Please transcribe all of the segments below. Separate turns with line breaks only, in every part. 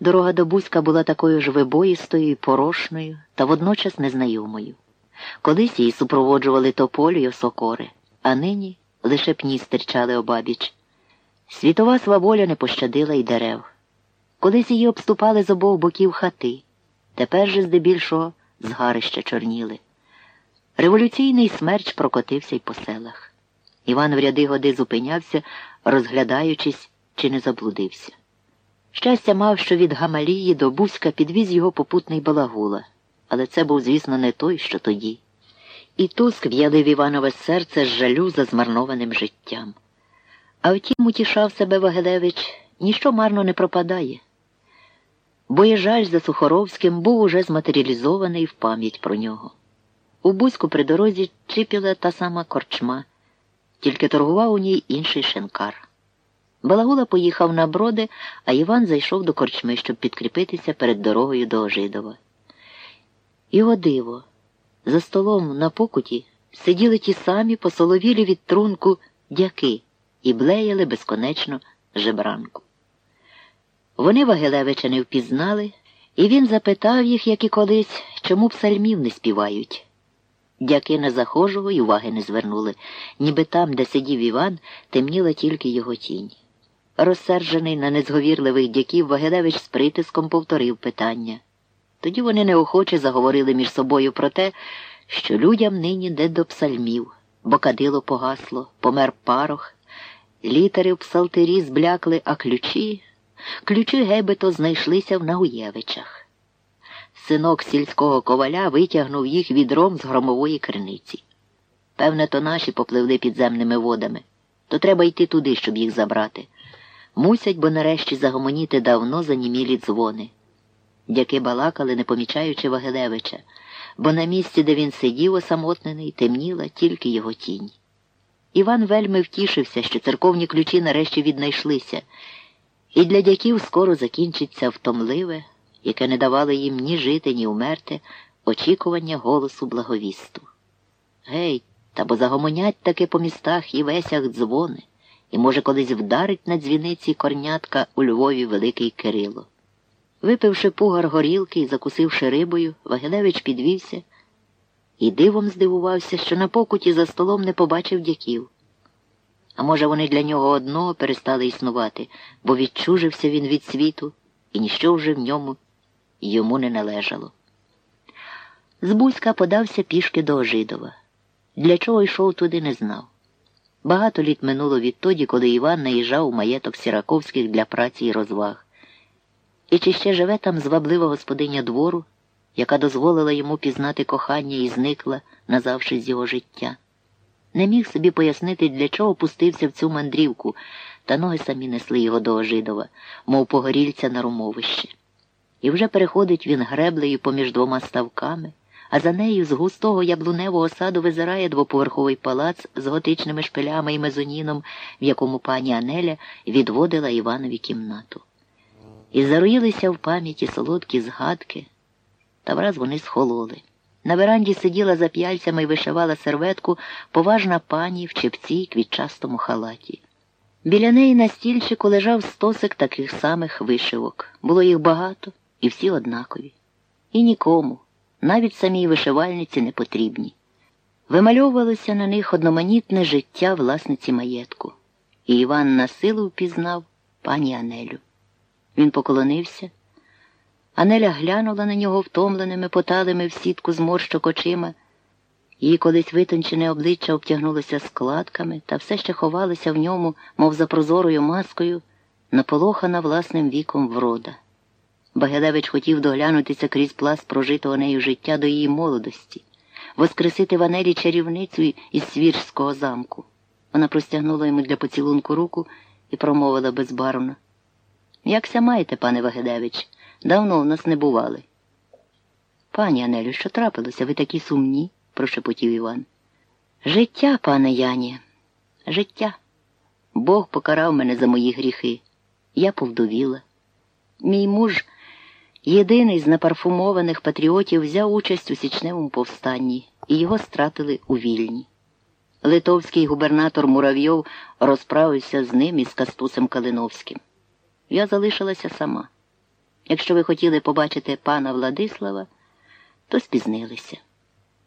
Дорога до Бузька була такою ж вибоїстою і порошною та водночас незнайомою. Колись її супроводжували тополі й осокори, а нині лише пні стирчали обабіч. Світова сваволя не пощадила й дерев. Колись її обступали з обох боків хати, тепер же здебільшого згарища чорніли. Революційний смерч прокотився й по селах. Іван в ряди годи зупинявся, розглядаючись, чи не заблудився. Щастя мав, що від Гамалії до Бузька підвіз його попутний балагула, але це був, звісно, не той, що тоді. І туск в'ялив Іванове серце з жалю за змарнованим життям. А втім, утішав себе Вагелевич, ніщо марно не пропадає. Боєжаль за Сухоровським був уже зматеріалізований в пам'ять про нього. У Бузьку при дорозі чипіла та сама корчма, тільки торгував у ній інший шинкар. Балагула поїхав на броди, а Іван зайшов до корчми, щоб підкріпитися перед дорогою до Ожидова. Його диво. За столом на покуті сиділи ті самі посоловілі від трунку дяки і блеяли безконечно жебранку. Вони Вагилевича не впізнали, і він запитав їх, як і колись, чому псальмів не співають. Дяки на захожого й уваги не звернули, ніби там, де сидів Іван, темніла тільки його тінь. Розсержений на незговірливих дяків, Вагилевич з притиском повторив питання. Тоді вони неохоче заговорили між собою про те, що людям нині не до псальмів, бо кадило погасло, помер парох, літери в псалтирі зблякли, а ключі, ключі гебето знайшлися в Нагуєвичах. Синок сільського коваля витягнув їх відром з громової криниці. Певне, то наші попливли підземними водами, то треба йти туди, щоб їх забрати. Мусять, бо нарешті загомоніти давно занімілі дзвони. Дяки балакали, не помічаючи Вагилевича, бо на місці, де він сидів осамотнений, темніла тільки його тінь. Іван вельми втішився, що церковні ключі нарешті віднайшлися, і для дяків скоро закінчиться втомливе, яке не давало їм ні жити, ні умерти, очікування голосу благовісту. Гей, та бо загомонять таки по містах і весях дзвони, і, може, колись вдарить на дзвіниці корнятка у Львові Великий Кирило. Випивши пугар горілки і закусивши рибою, Вагилевич підвівся і дивом здивувався, що на покуті за столом не побачив дяків. А може, вони для нього одного перестали існувати, бо відчужився він від світу, і ніщо вже в ньому йому не належало. З подався пішки до Ожидова. Для чого йшов туди, не знав. Багато літ минуло відтоді, коли Іван наїжджав у маєток Сіраковських для праці і розваг. І чи ще живе там зваблива господиня двору, яка дозволила йому пізнати кохання і зникла, назавши з його життя. Не міг собі пояснити, для чого пустився в цю мандрівку, та ноги самі несли його до Ожидова, мов погорільця на румовище. І вже переходить він греблею поміж двома ставками, а за нею з густого яблуневого саду визирає двоповерховий палац з готичними шпилями і мезоніном, в якому пані Анеля відводила Іванові кімнату. І зароїлися в пам'яті солодкі згадки, та враз вони схололи. На веранді сиділа за п'яльцями і вишивала серветку поважна пані в чепці квітчастому халаті. Біля неї на стільчику лежав стосик таких самих вишивок. Було їх багато і всі однакові. І нікому, навіть самій вишивальниці не потрібні. Вимальовувалося на них одноманітне життя власниці маєтку, і Іван на силу впізнав пані Анелю. Він поклонився. Анеля глянула на нього втомленими, поталими в сітку зморщок очима. Її колись витончене обличчя обтягнулося складками та все ще ховалося в ньому, мов за прозорою маскою, наполохана власним віком врода. Багелевич хотів доглянутися крізь пласт прожитого нею життя до її молодості, воскресити в чарівницю із свірського замку. Вона простягнула йому для поцілунку руку і промовила безбарвно. Якся маєте, пане Вагедевич? Давно в нас не бували. Пані Анелю, що трапилося? Ви такі сумні, прошепотів Іван. Життя, пане Яні, життя. Бог покарав мене за мої гріхи. Я повдовіла. Мій муж, єдиний з напарфумованих патріотів, взяв участь у січневому повстанні, і його стратили у вільні. Литовський губернатор Муравйов розправився з ним і з Кастусем Калиновським. Я залишилася сама. Якщо ви хотіли побачити пана Владислава, то спізнилися.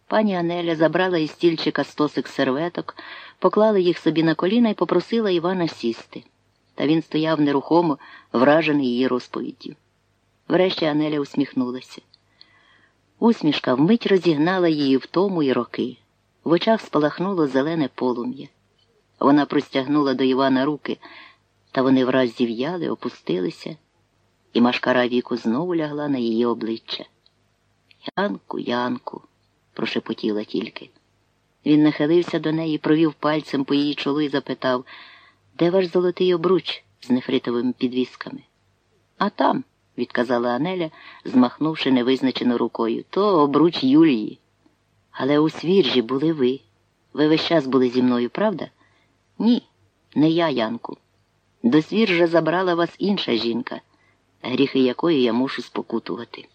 Пані Анеля забрала із стільчика стосик серветок, поклала їх собі на коліна і попросила Івана сісти. Та він стояв нерухомо, вражений її розповіддю. Врешті Анеля усміхнулася. Усмішка вмить розігнала її втому і роки. В очах спалахнуло зелене полум'я. Вона простягнула до Івана руки, та вони враз зів'яли, опустилися, і машкара віку знову лягла на її обличчя. Янку, Янку, прошепотіла тільки. Він нахилився до неї, провів пальцем по її чолу і запитав, де ваш золотий обруч з нефритовими підвісками? А там, відказала Анеля, змахнувши невизначено рукою, то обруч Юлії. Але у свіржі були ви. Ви весь час були зі мною, правда? Ні, не я, Янку. До свіржа забрала вас інша жінка, гріхи якої я мушу спокутувати.